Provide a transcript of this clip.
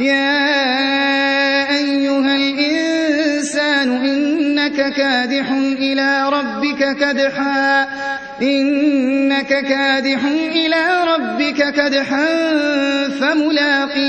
يا أيها الإنسان إنك كادح إلى ربك كدحا إنك كادح إلى ربك كدحا فملاقيه